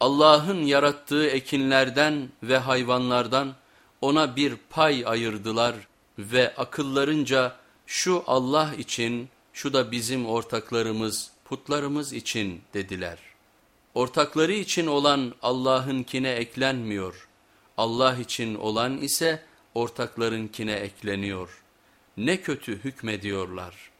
Allah'ın yarattığı ekinlerden ve hayvanlardan ona bir pay ayırdılar ve akıllarınca şu Allah için şu da bizim ortaklarımız putlarımız için dediler. Ortakları için olan Allah'ınkine eklenmiyor. Allah için olan ise ortaklarınkine ekleniyor. Ne kötü hükmediyorlar.''